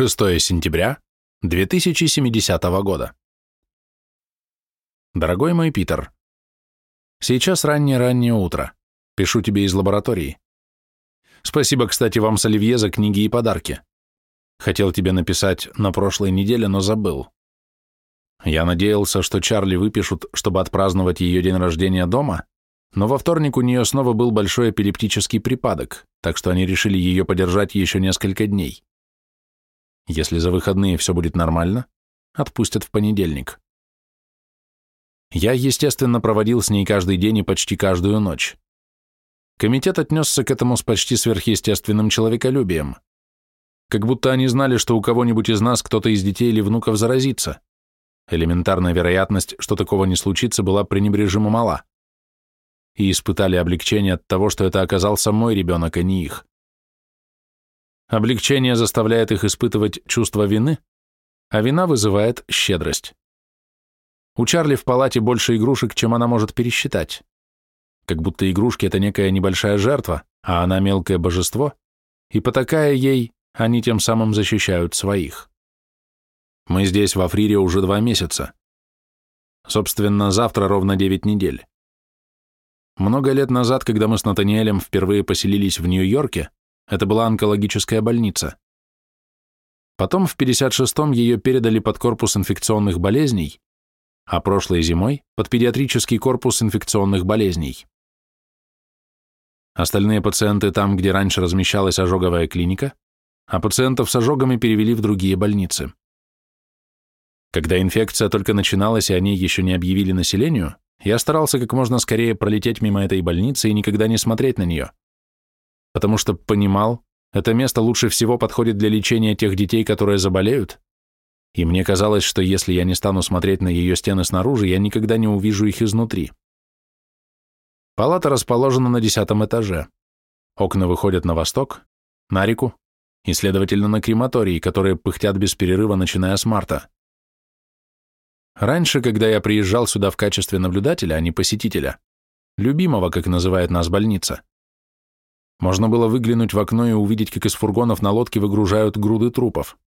6 сентября 2070 года. Дорогой мой Питер, сейчас раннее-раннее утро. Пишу тебе из лаборатории. Спасибо, кстати, вам с Оливье за книги и подарки. Хотел тебе написать на прошлой неделе, но забыл. Я надеялся, что Чарли выпишут, чтобы отпраздновать ее день рождения дома, но во вторник у нее снова был большой эпилептический припадок, так что они решили ее подержать еще несколько дней. Если за выходные все будет нормально, отпустят в понедельник. Я, естественно, проводил с ней каждый день и почти каждую ночь. Комитет отнесся к этому с почти сверхъестественным человеколюбием. Как будто они знали, что у кого-нибудь из нас кто-то из детей или внуков заразится. Элементарная вероятность, что такого не случится, была пренебрежимо мала. И испытали облегчение от того, что это оказался мой ребенок, а не их. Облегчение заставляет их испытывать чувство вины, а вина вызывает щедрость. У Чарли в палате больше игрушек, чем она может пересчитать. Как будто игрушки — это некая небольшая жертва, а она мелкое божество, и потакая ей, они тем самым защищают своих. Мы здесь, в Африре, уже два месяца. Собственно, завтра ровно девять недель. Много лет назад, когда мы с Натаниэлем впервые поселились в Нью-Йорке, это была онкологическая больница. Потом в 56-м ее передали под корпус инфекционных болезней, а прошлой зимой – под педиатрический корпус инфекционных болезней. Остальные пациенты там, где раньше размещалась ожоговая клиника, а пациентов с ожогами перевели в другие больницы. Когда инфекция только начиналась и о ней еще не объявили населению, я старался как можно скорее пролететь мимо этой больницы и никогда не смотреть на нее потому что понимал, это место лучше всего подходит для лечения тех детей, которые заболеют, и мне казалось, что если я не стану смотреть на ее стены снаружи, я никогда не увижу их изнутри. Палата расположена на десятом этаже. Окна выходят на восток, на реку и, следовательно, на крематории, которые пыхтят без перерыва, начиная с марта. Раньше, когда я приезжал сюда в качестве наблюдателя, а не посетителя, любимого, как называет нас больница, можно было выглянуть в окно и увидеть, как из фургонов на лодке выгружают груды трупов.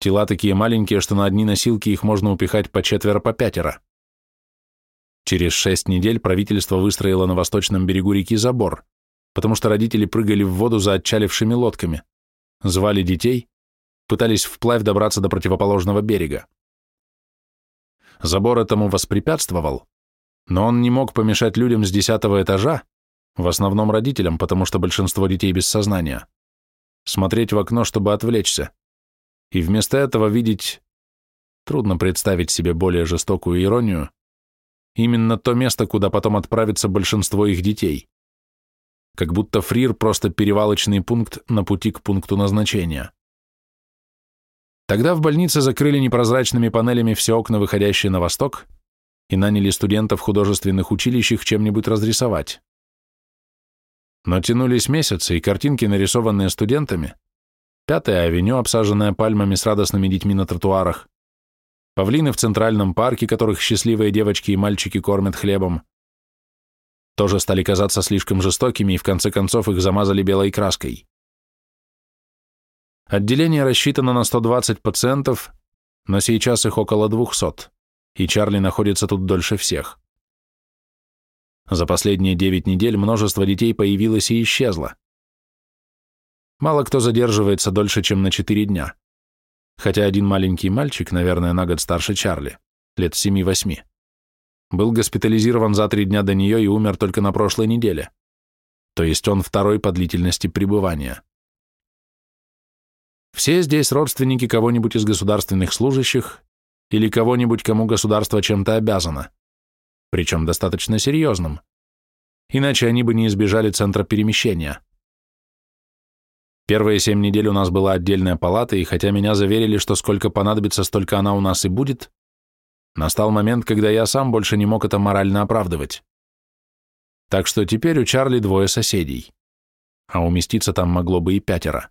Тела такие маленькие, что на одни носилки их можно упихать по четверо, по пятеро. Через шесть недель правительство выстроило на восточном берегу реки забор, потому что родители прыгали в воду за отчалившими лодками, звали детей, пытались вплавь добраться до противоположного берега. Забор этому воспрепятствовал, но он не мог помешать людям с десятого этажа, в основном родителям, потому что большинство детей без сознания. Смотреть в окно, чтобы отвлечься. И вместо этого видеть... Трудно представить себе более жестокую иронию. Именно то место, куда потом отправится большинство их детей. Как будто Фрир просто перевалочный пункт на пути к пункту назначения. Тогда в больнице закрыли непрозрачными панелями все окна, выходящие на восток, и наняли студентов художественных училищ чем-нибудь разрисовать. Но тянулись месяцы, и картинки, нарисованные студентами, Пятая авеню, обсаженная пальмами с радостными детьми на тротуарах, павлины в Центральном парке, которых счастливые девочки и мальчики кормят хлебом, тоже стали казаться слишком жестокими, и в конце концов их замазали белой краской. Отделение рассчитано на 120 пациентов, но сейчас их около 200, и Чарли находится тут дольше всех. За последние девять недель множество детей появилось и исчезло. Мало кто задерживается дольше, чем на четыре дня. Хотя один маленький мальчик, наверное, на год старше Чарли, лет семи-восьми, был госпитализирован за три дня до нее и умер только на прошлой неделе. То есть он второй по длительности пребывания. Все здесь родственники кого-нибудь из государственных служащих или кого-нибудь, кому государство чем-то обязано причем достаточно серьезным, иначе они бы не избежали центра перемещения. Первые семь недель у нас была отдельная палата, и хотя меня заверили, что сколько понадобится, столько она у нас и будет, настал момент, когда я сам больше не мог это морально оправдывать. Так что теперь у Чарли двое соседей, а уместиться там могло бы и пятеро.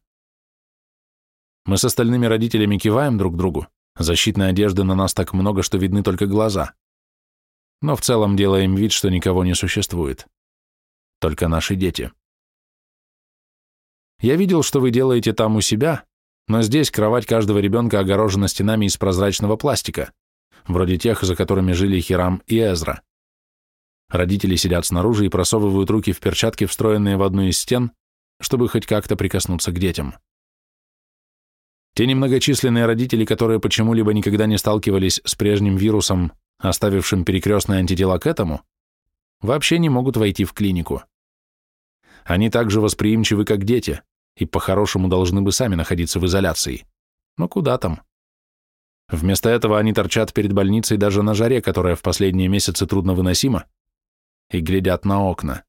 Мы с остальными родителями киваем друг другу, защитной одежды на нас так много, что видны только глаза но в целом делаем вид, что никого не существует. Только наши дети. Я видел, что вы делаете там у себя, но здесь кровать каждого ребенка огорожена стенами из прозрачного пластика, вроде тех, за которыми жили Хирам и Эзра. Родители сидят снаружи и просовывают руки в перчатки, встроенные в одну из стен, чтобы хоть как-то прикоснуться к детям. Те немногочисленные родители, которые почему-либо никогда не сталкивались с прежним вирусом, оставившим перекрестные антитела к этому, вообще не могут войти в клинику. Они так же восприимчивы, как дети, и по-хорошему должны бы сами находиться в изоляции. Но куда там? Вместо этого они торчат перед больницей даже на жаре, которая в последние месяцы трудновыносима, и глядят на окна.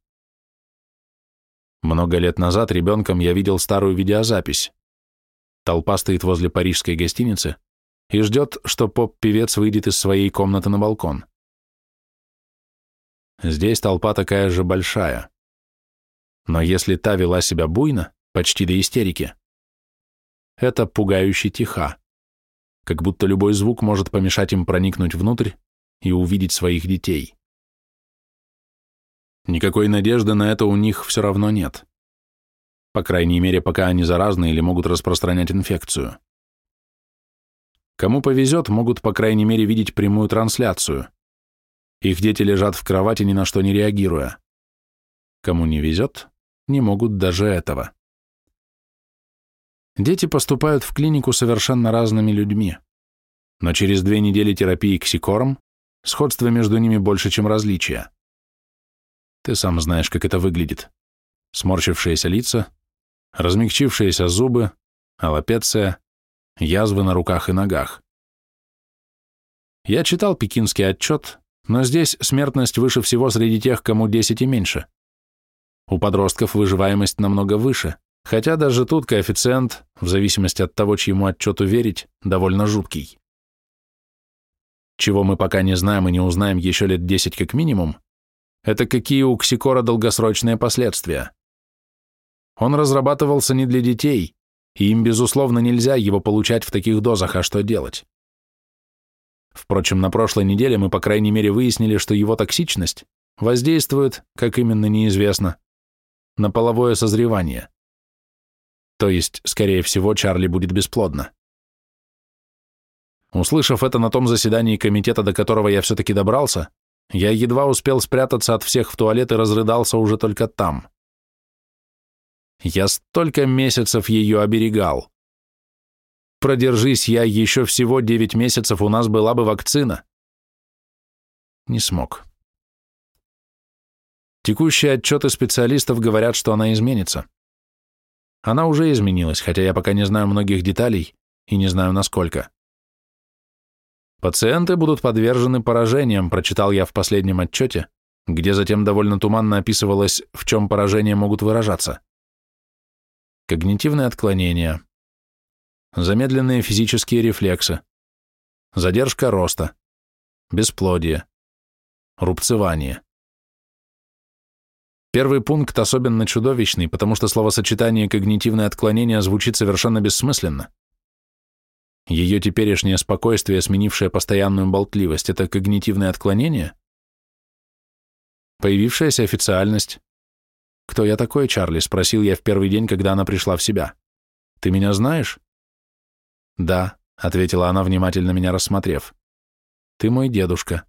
Много лет назад ребенком я видел старую видеозапись. Толпа стоит возле парижской гостиницы и ждет, что поп-певец выйдет из своей комнаты на балкон. Здесь толпа такая же большая. Но если та вела себя буйно, почти до истерики, это пугающе тиха, как будто любой звук может помешать им проникнуть внутрь и увидеть своих детей. Никакой надежды на это у них все равно нет. По крайней мере, пока они заразны или могут распространять инфекцию. Кому повезет, могут, по крайней мере, видеть прямую трансляцию. Их дети лежат в кровати, ни на что не реагируя. Кому не везет, не могут даже этого. Дети поступают в клинику совершенно разными людьми. Но через две недели терапии ксикором сходство между ними больше, чем различия. Ты сам знаешь, как это выглядит. Сморщившиеся лица, размягчившиеся зубы, аллопеция, язвы на руках и ногах. Я читал пекинский отчет, но здесь смертность выше всего среди тех, кому 10 и меньше. У подростков выживаемость намного выше, хотя даже тут коэффициент, в зависимости от того, чьему отчету верить, довольно жуткий. Чего мы пока не знаем и не узнаем еще лет 10 как минимум, это какие у ксикора долгосрочные последствия. Он разрабатывался не для детей, им, безусловно, нельзя его получать в таких дозах, а что делать? Впрочем, на прошлой неделе мы, по крайней мере, выяснили, что его токсичность воздействует, как именно неизвестно, на половое созревание. То есть, скорее всего, Чарли будет бесплодна. Услышав это на том заседании комитета, до которого я все-таки добрался, я едва успел спрятаться от всех в туалет и разрыдался уже только там. Я столько месяцев ее оберегал. Продержись я еще всего девять месяцев, у нас была бы вакцина. Не смог. Текущие отчеты специалистов говорят, что она изменится. Она уже изменилась, хотя я пока не знаю многих деталей и не знаю насколько. Пациенты будут подвержены поражениям, прочитал я в последнем отчете, где затем довольно туманно описывалось, в чем поражения могут выражаться когнитивные отклонения, замедленные физические рефлексы, задержка роста, бесплодие, рубцевание. Первый пункт особенно чудовищный, потому что словосочетание «когнитивное отклонение» звучит совершенно бессмысленно. Ее теперешнее спокойствие, сменившее постоянную болтливость, это когнитивное отклонение? Появившаяся официальность, «Кто я такой, Чарли?» — спросил я в первый день, когда она пришла в себя. «Ты меня знаешь?» «Да», — ответила она, внимательно меня рассмотрев. «Ты мой дедушка».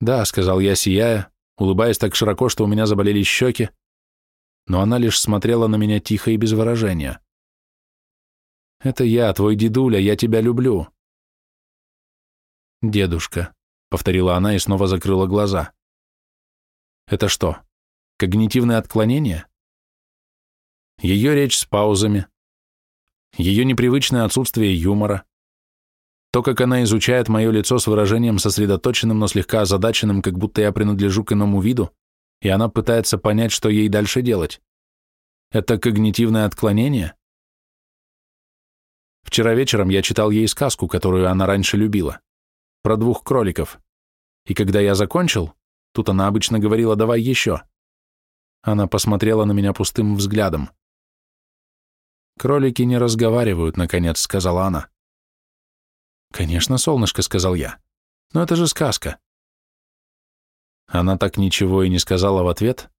«Да», — сказал я, сияя, улыбаясь так широко, что у меня заболели щеки, но она лишь смотрела на меня тихо и без выражения. «Это я, твой дедуля, я тебя люблю». «Дедушка», — повторила она и снова закрыла глаза. «Это что, Когнитивное отклонение? Ее речь с паузами, ее непривычное отсутствие юмора, то, как она изучает мое лицо с выражением сосредоточенным, но слегка озадаченным, как будто я принадлежу к иному виду, и она пытается понять, что ей дальше делать. Это когнитивное отклонение? Вчера вечером я читал ей сказку, которую она раньше любила, про двух кроликов. И когда я закончил, тут она обычно говорила «давай еще», она посмотрела на меня пустым взглядом. «Кролики не разговаривают», — наконец сказала она. «Конечно, солнышко», — сказал я. «Но это же сказка». Она так ничего и не сказала в ответ,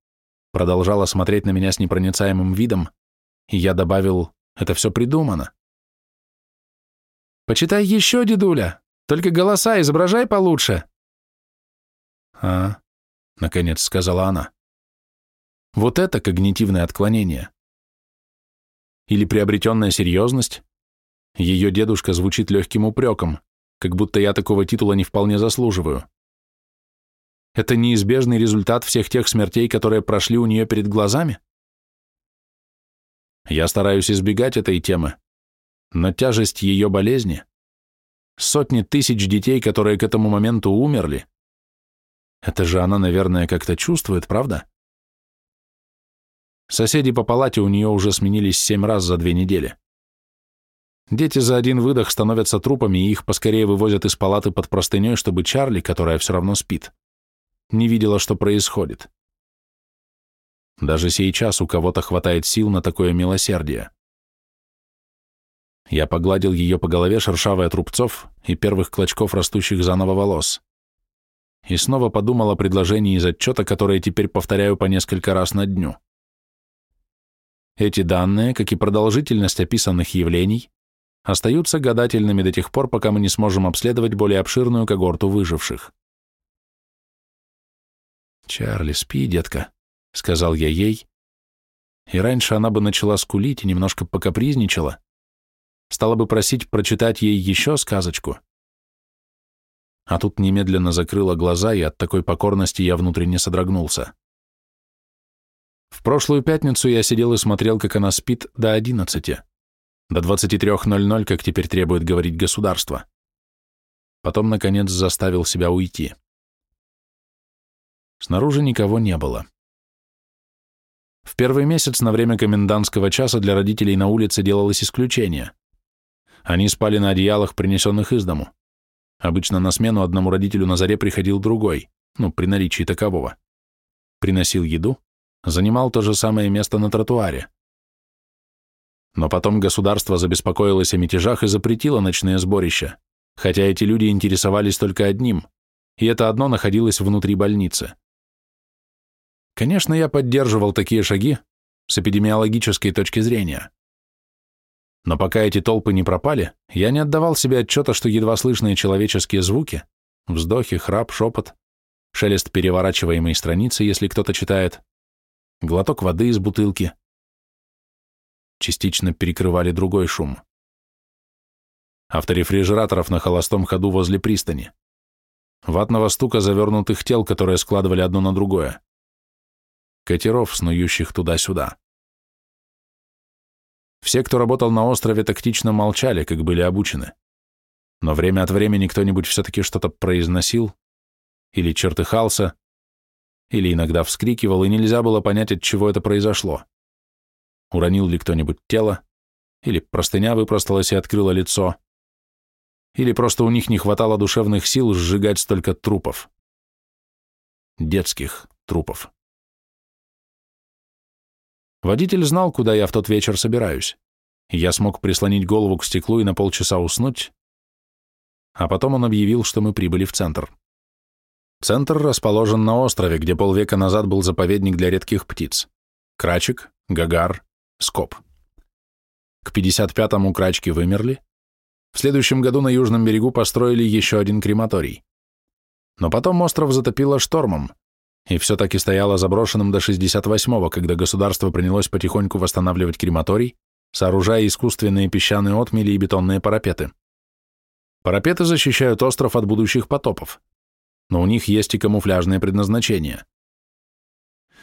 продолжала смотреть на меня с непроницаемым видом, и я добавил Это все придумано. Почитай еще, дедуля, только голоса изображай получше. А, наконец сказала она. Вот это когнитивное отклонение. Или приобретенная серьезность. Ее дедушка звучит легким упреком, как будто я такого титула не вполне заслуживаю. Это неизбежный результат всех тех смертей, которые прошли у нее перед глазами? Я стараюсь избегать этой темы, но тяжесть ее болезни, сотни тысяч детей, которые к этому моменту умерли, это же она, наверное, как-то чувствует, правда? Соседи по палате у нее уже сменились семь раз за две недели. Дети за один выдох становятся трупами, и их поскорее вывозят из палаты под простыней, чтобы Чарли, которая все равно спит, не видела, что происходит. Даже сейчас у кого-то хватает сил на такое милосердие. Я погладил ее по голове, шершавая трубцов и первых клочков растущих заново волос. И снова подумал о предложении из отчета, которое теперь повторяю по несколько раз на дню. Эти данные, как и продолжительность описанных явлений, остаются гадательными до тех пор, пока мы не сможем обследовать более обширную когорту выживших. «Чарли, спи, детка», — сказал я ей, и раньше она бы начала скулить и немножко покапризничала, стала бы просить прочитать ей еще сказочку. А тут немедленно закрыла глаза, и от такой покорности я внутренне содрогнулся. В прошлую пятницу я сидел и смотрел, как она спит до одиннадцати, до 23.00, как теперь требует говорить государство. Потом, наконец, заставил себя уйти. Снаружи никого не было. В первый месяц на время комендантского часа для родителей на улице делалось исключение. Они спали на одеялах, принесенных из дому. Обычно на смену одному родителю на заре приходил другой, ну, при наличии такового. Приносил еду, занимал то же самое место на тротуаре. Но потом государство забеспокоилось о мятежах и запретило ночные сборища, хотя эти люди интересовались только одним, и это одно находилось внутри больницы. Конечно, я поддерживал такие шаги с эпидемиологической точки зрения. Но пока эти толпы не пропали, я не отдавал себе отчета, что едва слышные человеческие звуки, вздохи, храп, шепот, шелест переворачиваемой страницы, если кто-то читает, глоток воды из бутылки, частично перекрывали другой шум. Авторефрижераторов на холостом ходу возле пристани. Ватного стука завернутых тел, которые складывали одно на другое. Катеров, снующих туда-сюда. Все, кто работал на острове, тактично молчали, как были обучены. Но время от времени кто-нибудь все-таки что-то произносил, или чертыхался, или иногда вскрикивал, и нельзя было понять, от чего это произошло. Уронил ли кто-нибудь тело, или простыня выпросталась и открыла лицо, или просто у них не хватало душевных сил сжигать столько трупов. Детских трупов. Водитель знал, куда я в тот вечер собираюсь. Я смог прислонить голову к стеклу и на полчаса уснуть, а потом он объявил, что мы прибыли в центр. Центр расположен на острове, где полвека назад был заповедник для редких птиц. Крачек, Гагар, Скоп. К 55-му крачки вымерли. В следующем году на южном берегу построили еще один крематорий. Но потом остров затопило штормом, и все таки стояло заброшенным до 68-го, когда государство принялось потихоньку восстанавливать крематорий, сооружая искусственные песчаные отмели и бетонные парапеты. Парапеты защищают остров от будущих потопов, но у них есть и камуфляжное предназначение.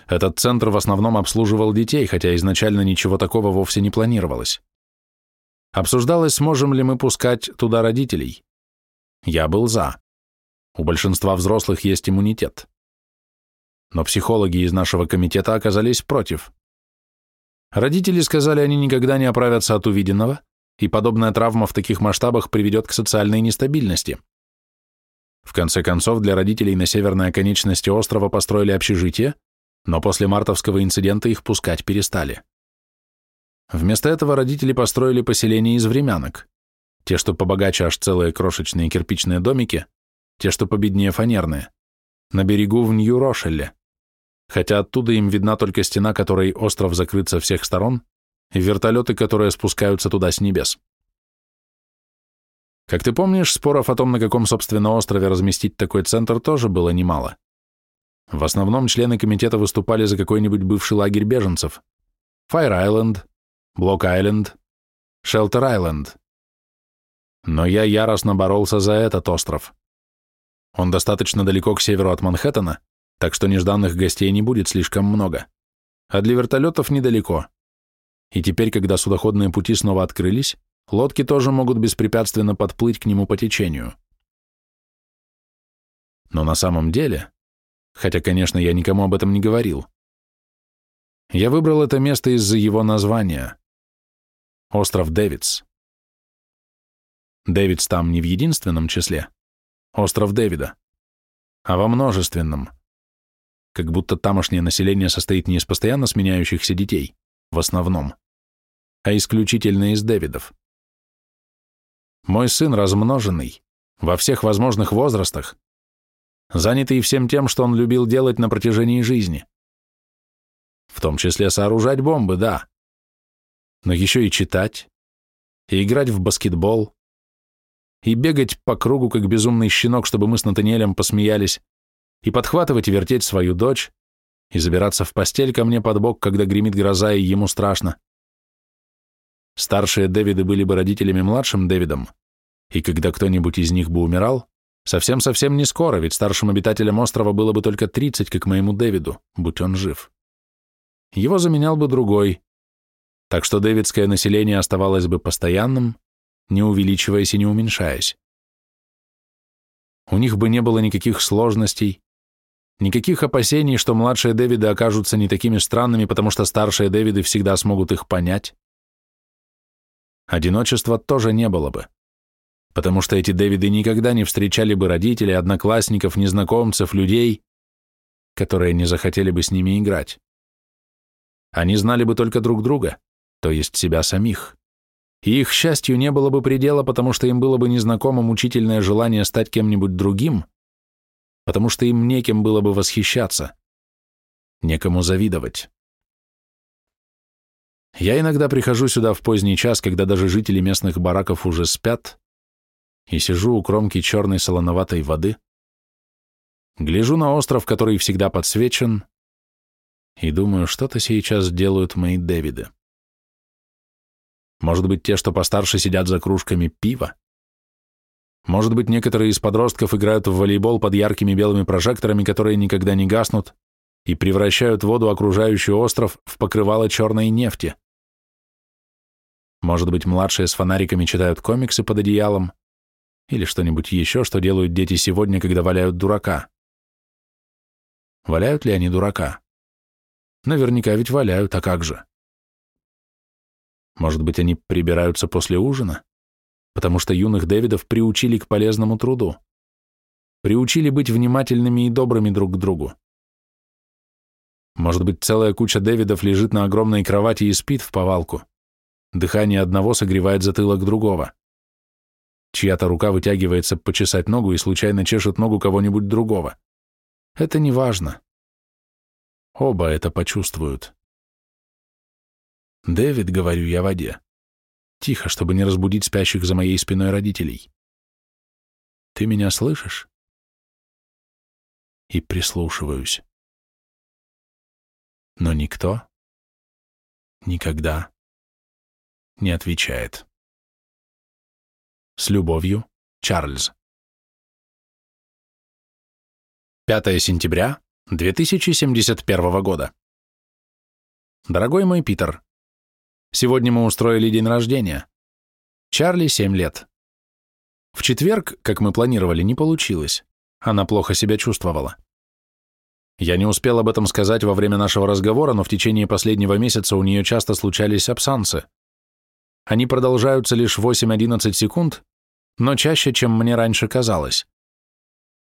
Этот центр в основном обслуживал детей, хотя изначально ничего такого вовсе не планировалось. Обсуждалось, сможем ли мы пускать туда родителей. Я был за. У большинства взрослых есть иммунитет но психологи из нашего комитета оказались против. Родители сказали, они никогда не оправятся от увиденного, и подобная травма в таких масштабах приведет к социальной нестабильности. В конце концов, для родителей на северной оконечности острова построили общежитие, но после мартовского инцидента их пускать перестали. Вместо этого родители построили поселение из времянок, те, что побогаче аж целые крошечные кирпичные домики, те, что победнее фанерные, на берегу в Нью-Рошелле хотя оттуда им видна только стена, которой остров закрыт со всех сторон, и вертолеты, которые спускаются туда с небес. Как ты помнишь, споров о том, на каком, собственно, острове разместить такой центр, тоже было немало. В основном члены комитета выступали за какой-нибудь бывший лагерь беженцев. Файр-Айленд, Блок-Айленд, Шелтер-Айленд. Но я яростно боролся за этот остров. Он достаточно далеко к северу от Манхэттена, так что нежданных гостей не будет слишком много. А для вертолетов недалеко. И теперь, когда судоходные пути снова открылись, лодки тоже могут беспрепятственно подплыть к нему по течению. Но на самом деле, хотя, конечно, я никому об этом не говорил, я выбрал это место из-за его названия. Остров Дэвидс. Дэвидс там не в единственном числе, остров Дэвида, а во множественном. Как будто тамошнее население состоит не из постоянно сменяющихся детей, в основном, а исключительно из Дэвидов. Мой сын размноженный, во всех возможных возрастах, занятый всем тем, что он любил делать на протяжении жизни. В том числе сооружать бомбы, да. Но еще и читать, и играть в баскетбол, и бегать по кругу, как безумный щенок, чтобы мы с Натаниэлем посмеялись, и подхватывать и вертеть свою дочь, и забираться в постель ко мне под бок, когда гремит гроза, и ему страшно. Старшие Дэвиды были бы родителями младшим Дэвидом, и когда кто-нибудь из них бы умирал, совсем-совсем не скоро, ведь старшим обитателям острова было бы только 30, как моему Дэвиду, будь он жив. Его заменял бы другой, так что дэвидское население оставалось бы постоянным, не увеличиваясь и не уменьшаясь. У них бы не было никаких сложностей, никаких опасений, что младшие Дэвиды окажутся не такими странными, потому что старшие Дэвиды всегда смогут их понять. Одиночества тоже не было бы, потому что эти Дэвиды никогда не встречали бы родителей, одноклассников, незнакомцев, людей, которые не захотели бы с ними играть. Они знали бы только друг друга, то есть себя самих. И их счастью не было бы предела, потому что им было бы незнакомо мучительное желание стать кем-нибудь другим, потому что им некем было бы восхищаться, некому завидовать. Я иногда прихожу сюда в поздний час, когда даже жители местных бараков уже спят, и сижу у кромки черной солоноватой воды, гляжу на остров, который всегда подсвечен, и думаю, что-то сейчас делают мои Дэвиды. Может быть, те, что постарше, сидят за кружками пива? Может быть, некоторые из подростков играют в волейбол под яркими белыми прожекторами, которые никогда не гаснут, и превращают воду, окружающую остров, в покрывало черной нефти. Может быть, младшие с фонариками читают комиксы под одеялом или что-нибудь еще, что делают дети сегодня, когда валяют дурака. Валяют ли они дурака? Наверняка ведь валяют, а как же? Может быть, они прибираются после ужина? Потому что юных Дэвидов приучили к полезному труду. Приучили быть внимательными и добрыми друг к другу. Может быть, целая куча Дэвидов лежит на огромной кровати и спит в повалку. Дыхание одного согревает затылок другого. Чья-то рука вытягивается почесать ногу и случайно чешет ногу кого-нибудь другого. Это не важно. Оба это почувствуют. «Дэвид», — говорю я воде. Тихо, чтобы не разбудить спящих за моей спиной родителей. «Ты меня слышишь?» И прислушиваюсь. Но никто никогда не отвечает. С любовью, Чарльз. 5 сентября 2071 года. Дорогой мой Питер, Сегодня мы устроили день рождения. Чарли 7 лет. В четверг, как мы планировали, не получилось. Она плохо себя чувствовала. Я не успел об этом сказать во время нашего разговора, но в течение последнего месяца у нее часто случались абсансы. Они продолжаются лишь 8-11 секунд, но чаще, чем мне раньше казалось.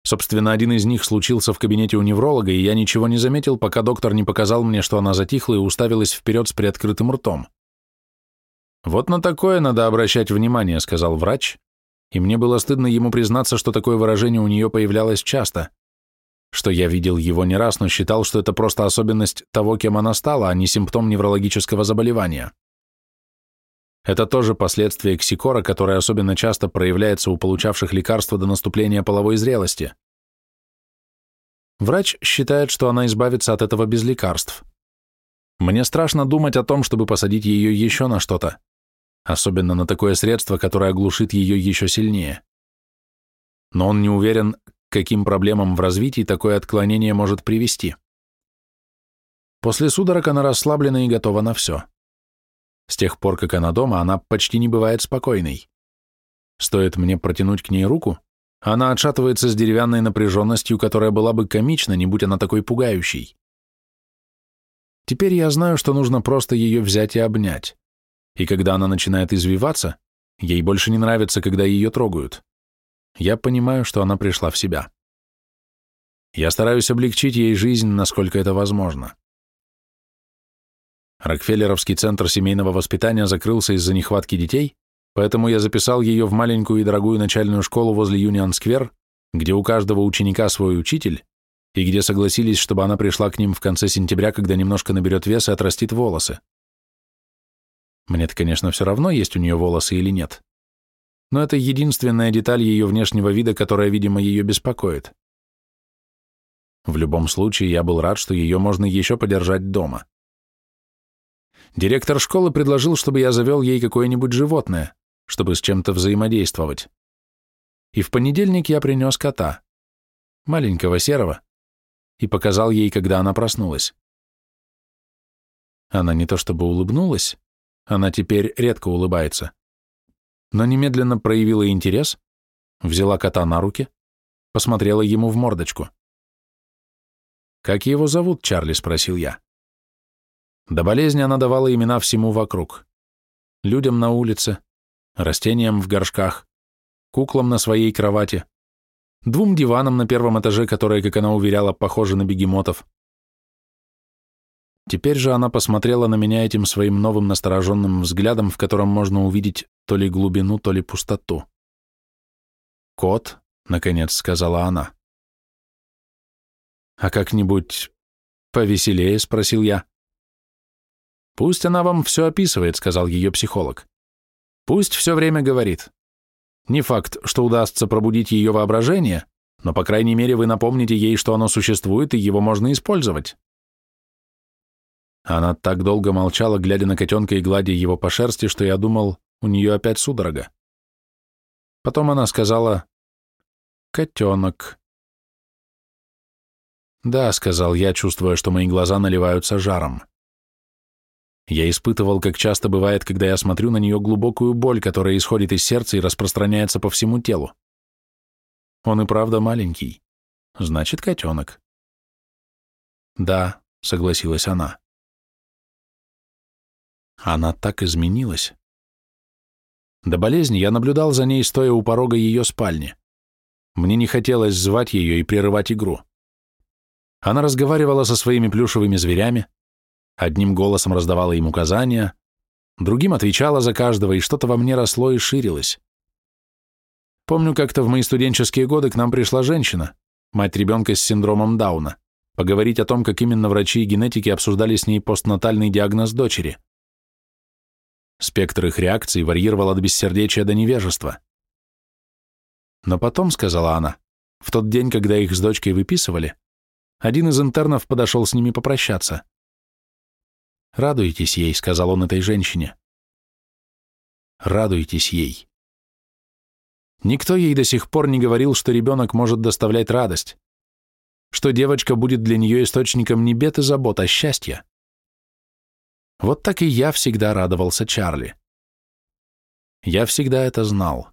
Собственно, один из них случился в кабинете у невролога, и я ничего не заметил, пока доктор не показал мне, что она затихла и уставилась вперед с приоткрытым ртом. «Вот на такое надо обращать внимание», — сказал врач, и мне было стыдно ему признаться, что такое выражение у нее появлялось часто, что я видел его не раз, но считал, что это просто особенность того, кем она стала, а не симптом неврологического заболевания. Это тоже последствие ксикора, которое особенно часто проявляется у получавших лекарства до наступления половой зрелости. Врач считает, что она избавится от этого без лекарств. Мне страшно думать о том, чтобы посадить ее еще на что-то, особенно на такое средство, которое оглушит ее еще сильнее. Но он не уверен, к каким проблемам в развитии такое отклонение может привести. После судорог она расслаблена и готова на все. С тех пор, как она дома, она почти не бывает спокойной. Стоит мне протянуть к ней руку, она отшатывается с деревянной напряженностью, которая была бы комична, не будь она такой пугающей. Теперь я знаю, что нужно просто ее взять и обнять. И когда она начинает извиваться, ей больше не нравится, когда ее трогают. Я понимаю, что она пришла в себя. Я стараюсь облегчить ей жизнь, насколько это возможно. Рокфеллеровский центр семейного воспитания закрылся из-за нехватки детей, поэтому я записал ее в маленькую и дорогую начальную школу возле Юнион-сквер, где у каждого ученика свой учитель, и где согласились, чтобы она пришла к ним в конце сентября, когда немножко наберет вес и отрастит волосы. Мне-то, конечно, все равно, есть у нее волосы или нет. Но это единственная деталь ее внешнего вида, которая, видимо, ее беспокоит. В любом случае, я был рад, что ее можно еще подержать дома. Директор школы предложил, чтобы я завел ей какое-нибудь животное, чтобы с чем-то взаимодействовать. И в понедельник я принес кота, маленького серого, и показал ей, когда она проснулась. Она не то чтобы улыбнулась, она теперь редко улыбается, но немедленно проявила интерес, взяла кота на руки, посмотрела ему в мордочку. «Как его зовут, Чарли?» — спросил я. До болезни она давала имена всему вокруг. Людям на улице, растениям в горшках, куклам на своей кровати, двум диванам на первом этаже, которые, как она уверяла, похожи на бегемотов. Теперь же она посмотрела на меня этим своим новым настороженным взглядом, в котором можно увидеть то ли глубину, то ли пустоту. «Кот», — наконец сказала она. «А как-нибудь повеселее?» — спросил я. «Пусть она вам все описывает», — сказал ее психолог. «Пусть все время говорит. Не факт, что удастся пробудить ее воображение, но, по крайней мере, вы напомните ей, что оно существует, и его можно использовать». Она так долго молчала, глядя на котенка и гладя его по шерсти, что я думал, у нее опять судорога. Потом она сказала «Котенок». «Да», — сказал я, чувствуя, что мои глаза наливаются жаром. Я испытывал, как часто бывает, когда я смотрю на нее глубокую боль, которая исходит из сердца и распространяется по всему телу. Он и правда маленький. Значит, котенок. Да, согласилась она. Она так изменилась. До болезни я наблюдал за ней, стоя у порога ее спальни. Мне не хотелось звать ее и прерывать игру. Она разговаривала со своими плюшевыми зверями, Одним голосом раздавала им указания, другим отвечала за каждого, и что-то во мне росло и ширилось. Помню, как-то в мои студенческие годы к нам пришла женщина, мать ребенка с синдромом Дауна, поговорить о том, как именно врачи и генетики обсуждали с ней постнатальный диагноз дочери. Спектр их реакций варьировал от бессердечия до невежества. Но потом, сказала она, в тот день, когда их с дочкой выписывали, один из интернов подошел с ними попрощаться. «Радуйтесь ей», — сказал он этой женщине. «Радуйтесь ей». Никто ей до сих пор не говорил, что ребенок может доставлять радость, что девочка будет для нее источником не бед и забот, а счастья. Вот так и я всегда радовался Чарли. Я всегда это знал.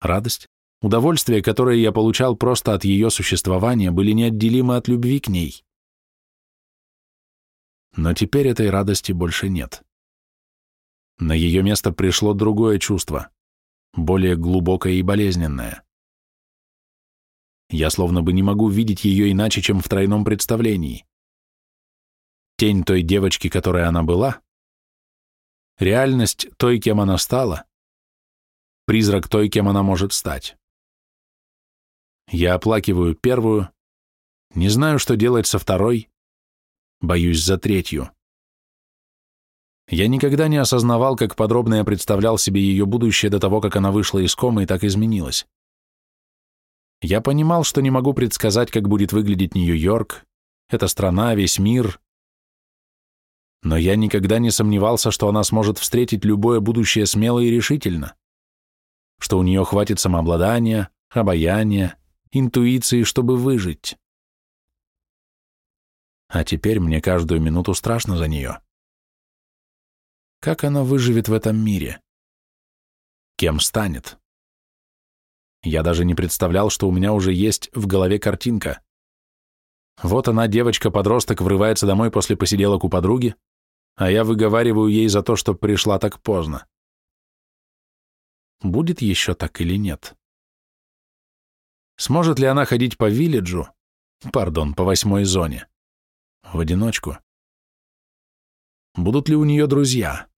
Радость, удовольствие, которое я получал просто от ее существования, были неотделимы от любви к ней. Но теперь этой радости больше нет. На ее место пришло другое чувство, более глубокое и болезненное. Я словно бы не могу видеть ее иначе, чем в тройном представлении. Тень той девочки, которой она была, реальность той, кем она стала, призрак той, кем она может стать. Я оплакиваю первую, не знаю, что делать со второй, Боюсь за третью. Я никогда не осознавал, как подробно я представлял себе ее будущее до того, как она вышла из комы и так изменилась. Я понимал, что не могу предсказать, как будет выглядеть Нью-Йорк, эта страна, весь мир. Но я никогда не сомневался, что она сможет встретить любое будущее смело и решительно, что у нее хватит самообладания, обаяния, интуиции, чтобы выжить. А теперь мне каждую минуту страшно за нее. Как она выживет в этом мире? Кем станет? Я даже не представлял, что у меня уже есть в голове картинка. Вот она, девочка-подросток, врывается домой после посиделок у подруги, а я выговариваю ей за то, что пришла так поздно. Будет еще так или нет? Сможет ли она ходить по вилледжу, пардон, по восьмой зоне? В одиночку? Будут ли у нее друзья?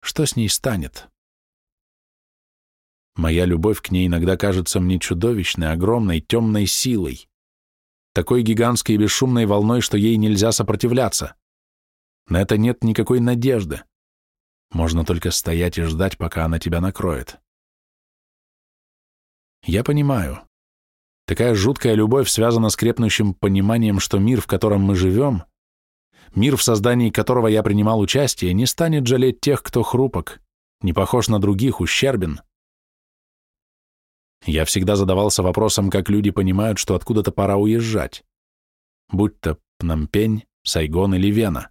Что с ней станет? Моя любовь к ней иногда кажется мне чудовищной, огромной, темной силой, такой гигантской и бесшумной волной, что ей нельзя сопротивляться. На это нет никакой надежды. Можно только стоять и ждать, пока она тебя накроет. Я понимаю, Такая жуткая любовь связана с крепнущим пониманием, что мир, в котором мы живем, мир, в создании которого я принимал участие, не станет жалеть тех, кто хрупок, не похож на других, ущербен. Я всегда задавался вопросом, как люди понимают, что откуда-то пора уезжать, будь то Пномпень, Сайгон или Вена.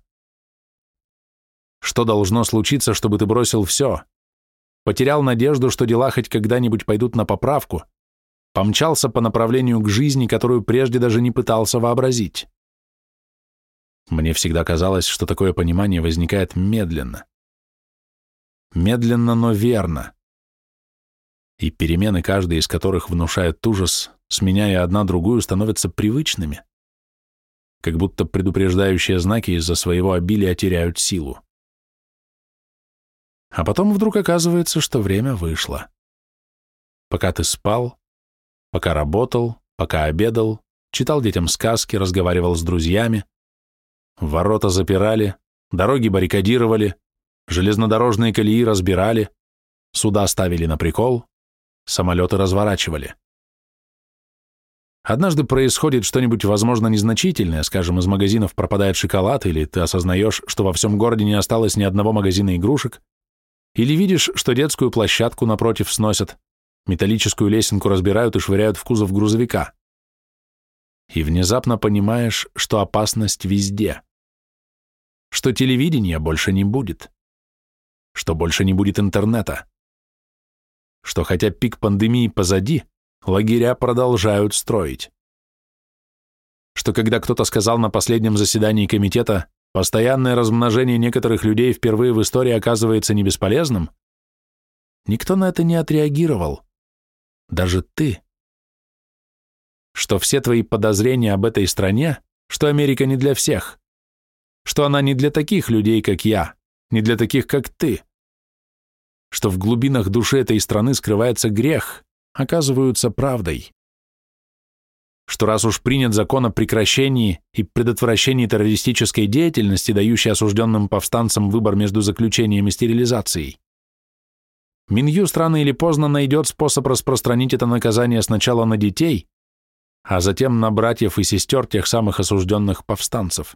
Что должно случиться, чтобы ты бросил все? Потерял надежду, что дела хоть когда-нибудь пойдут на поправку, помчался по направлению к жизни, которую прежде даже не пытался вообразить. Мне всегда казалось, что такое понимание возникает медленно. Медленно, но верно. И перемены, каждая из которых внушает ужас, сменяя одна другую, становятся привычными, как будто предупреждающие знаки из-за своего обилия теряют силу. А потом вдруг оказывается, что время вышло. Пока ты спал, Пока работал, пока обедал, читал детям сказки, разговаривал с друзьями. Ворота запирали, дороги баррикадировали, железнодорожные колеи разбирали, суда ставили на прикол, самолеты разворачивали. Однажды происходит что-нибудь, возможно, незначительное, скажем, из магазинов пропадает шоколад, или ты осознаешь, что во всем городе не осталось ни одного магазина игрушек, или видишь, что детскую площадку напротив сносят, Металлическую лесенку разбирают и швыряют в кузов грузовика. И внезапно понимаешь, что опасность везде. Что телевидения больше не будет. Что больше не будет интернета. Что хотя пик пандемии позади, лагеря продолжают строить. Что когда кто-то сказал на последнем заседании комитета, постоянное размножение некоторых людей впервые в истории оказывается не бесполезным, никто на это не отреагировал даже ты. Что все твои подозрения об этой стране, что Америка не для всех, что она не для таких людей, как я, не для таких, как ты, что в глубинах души этой страны скрывается грех, оказываются правдой. Что раз уж принят закон о прекращении и предотвращении террористической деятельности, дающий осужденным повстанцам выбор между заключением и стерилизацией, Минюст рано или поздно найдет способ распространить это наказание сначала на детей, а затем на братьев и сестер тех самых осужденных повстанцев.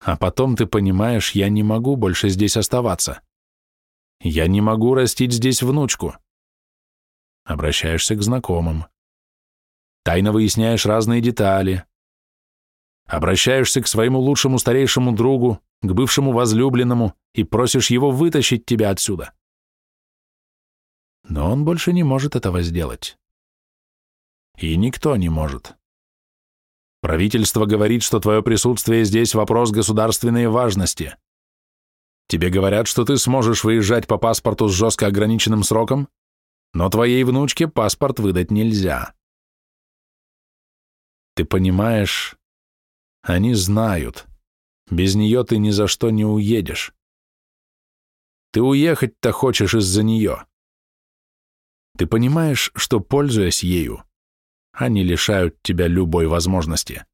А потом ты понимаешь, я не могу больше здесь оставаться. Я не могу растить здесь внучку. Обращаешься к знакомым. Тайно выясняешь разные детали. Обращаешься к своему лучшему старейшему другу, к бывшему возлюбленному и просишь его вытащить тебя отсюда но он больше не может этого сделать. И никто не может. Правительство говорит, что твое присутствие здесь вопрос государственной важности. Тебе говорят, что ты сможешь выезжать по паспорту с жестко ограниченным сроком, но твоей внучке паспорт выдать нельзя. Ты понимаешь, они знают, без нее ты ни за что не уедешь. Ты уехать-то хочешь из-за нее. Ты понимаешь, что, пользуясь ею, они лишают тебя любой возможности.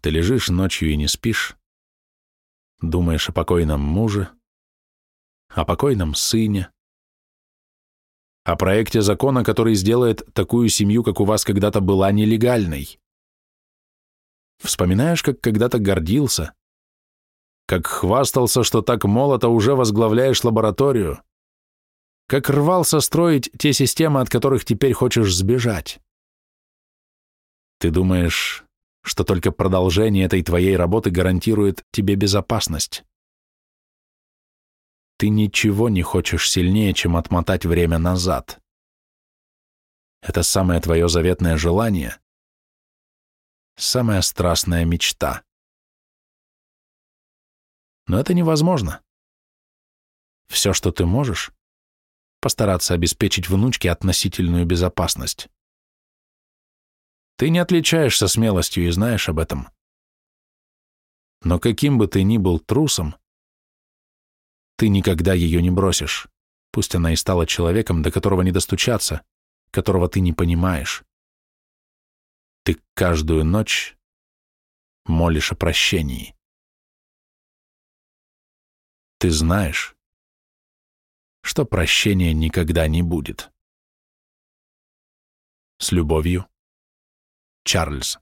Ты лежишь ночью и не спишь, Думаешь о покойном муже, о покойном сыне, о проекте закона, который сделает такую семью, как у вас когда-то была, нелегальной. Вспоминаешь, как когда-то гордился, как хвастался, что так молодо уже возглавляешь лабораторию, как рвался строить те системы, от которых теперь хочешь сбежать. Ты думаешь, что только продолжение этой твоей работы гарантирует тебе безопасность. Ты ничего не хочешь сильнее, чем отмотать время назад. Это самое твое заветное желание, самая страстная мечта. Но это невозможно. Все, что ты можешь, постараться обеспечить внучке относительную безопасность. Ты не отличаешься смелостью и знаешь об этом. Но каким бы ты ни был трусом, ты никогда ее не бросишь, пусть она и стала человеком, до которого не достучаться, которого ты не понимаешь. Ты каждую ночь молишь о прощении. Ты знаешь, что прощения никогда не будет. С любовью, Чарльз.